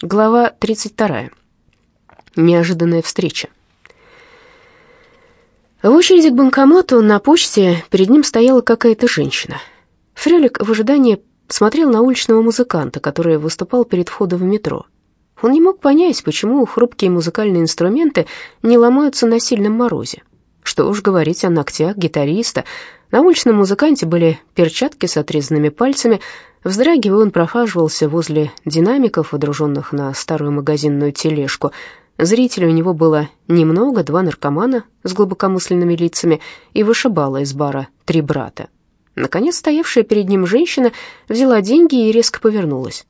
Глава 32. Неожиданная встреча. В очереди к банкомату на почте перед ним стояла какая-то женщина. Фрелик в ожидании смотрел на уличного музыканта, который выступал перед входом в метро. Он не мог понять, почему хрупкие музыкальные инструменты не ломаются на сильном морозе. Что уж говорить о ногтях гитариста. На уличном музыканте были перчатки с отрезанными пальцами, Вздрагивая, он прохаживался возле динамиков, водруженных на старую магазинную тележку. Зрителей у него было немного, два наркомана с глубокомысленными лицами и вышибала из бара три брата. Наконец, стоявшая перед ним женщина взяла деньги и резко повернулась.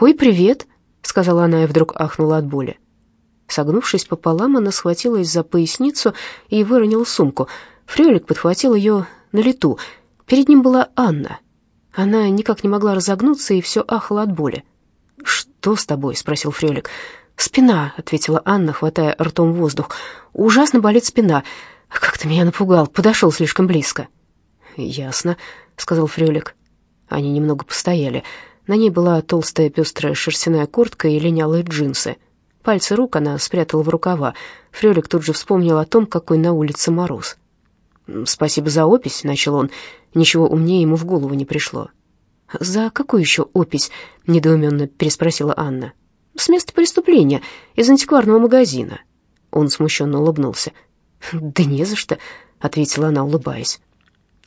«Ой, привет!» — сказала она и вдруг ахнула от боли. Согнувшись пополам, она схватилась за поясницу и выронила сумку. Фрёлик подхватил ее на лету. Перед ним была Анна — она никак не могла разогнуться и все ахала от боли. «Что с тобой?» — спросил Фрелик. «Спина», — ответила Анна, хватая ртом воздух. «Ужасно болит спина. Как ты меня напугал, подошел слишком близко». «Ясно», — сказал Фрелик. Они немного постояли. На ней была толстая пестрая шерстяная куртка и линялые джинсы. Пальцы рук она спрятала в рукава. Фрелик тут же вспомнил о том, какой на улице мороз. «Спасибо за опись», — начал он. Ничего умнее ему в голову не пришло. «За какую еще опись?» — недоуменно переспросила Анна. «С места преступления, из антикварного магазина». Он смущенно улыбнулся. «Да не за что», — ответила она, улыбаясь.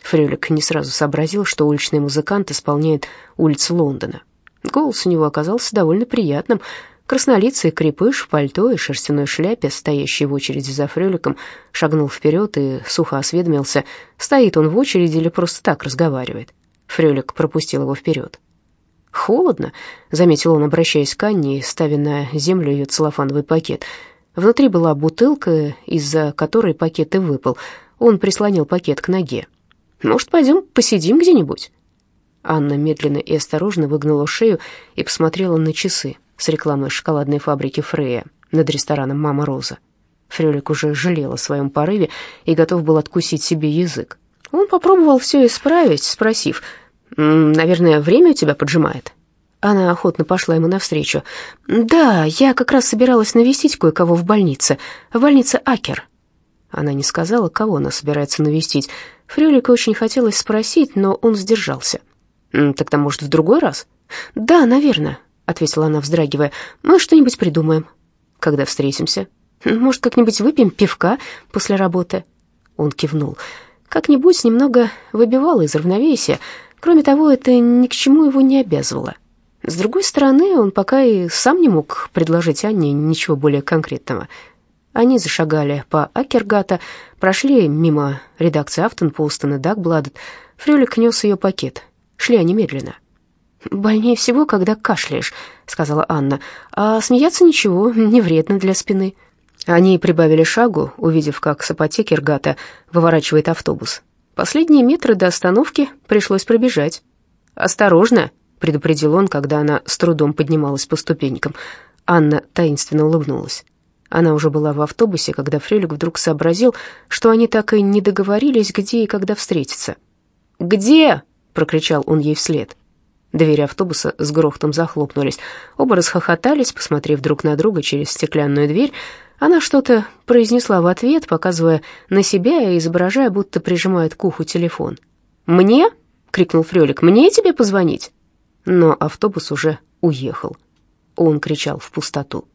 Фрелик не сразу сообразил, что уличный музыкант исполняет улицы Лондона. Голос у него оказался довольно приятным, Краснолицый крепыш в пальто и шерстяной шляпе, стоящий в очереди за Фреликом, шагнул вперед и сухо осведомился, стоит он в очереди или просто так разговаривает. Фрелик пропустил его вперед. «Холодно», — заметил он, обращаясь к Анне и ставя на землю ее целлофановый пакет. Внутри была бутылка, из-за которой пакет и выпал. Он прислонил пакет к ноге. «Может, пойдем посидим где-нибудь?» Анна медленно и осторожно выгнула шею и посмотрела на часы с рекламой шоколадной фабрики Фрея над рестораном «Мама Роза». Фрелик уже жалел о своем порыве и готов был откусить себе язык. Он попробовал все исправить, спросив, «Наверное, время у тебя поджимает?» Она охотно пошла ему навстречу. «Да, я как раз собиралась навестить кое-кого в больнице, в больнице Акер». Она не сказала, кого она собирается навестить. Фрелику очень хотелось спросить, но он сдержался. «Тогда, может, в другой раз?» «Да, наверное. — ответила она, вздрагивая. «Мы что-нибудь придумаем. Когда встретимся? Может, как-нибудь выпьем пивка после работы?» Он кивнул. Как-нибудь немного выбивало из равновесия. Кроме того, это ни к чему его не обязывало. С другой стороны, он пока и сам не мог предложить Анне ничего более конкретного. Они зашагали по Акергата, прошли мимо редакции Афтенпостен и Дагбладет. Фрюлик нес ее пакет. Шли они медленно. «Больнее всего, когда кашляешь», — сказала Анна. «А смеяться ничего, не вредно для спины». Они прибавили шагу, увидев, как с апотеки Ргата выворачивает автобус. Последние метры до остановки пришлось пробежать. «Осторожно», — предупредил он, когда она с трудом поднималась по ступенькам. Анна таинственно улыбнулась. Она уже была в автобусе, когда Фрелик вдруг сообразил, что они так и не договорились, где и когда встретиться. «Где?» — прокричал он ей вслед. Двери автобуса с грохотом захлопнулись. Оба расхохотались, посмотрев друг на друга через стеклянную дверь. Она что-то произнесла в ответ, показывая на себя и изображая, будто прижимает к уху телефон. «Мне?» — крикнул Фрёлик. «Мне тебе позвонить?» Но автобус уже уехал. Он кричал в пустоту.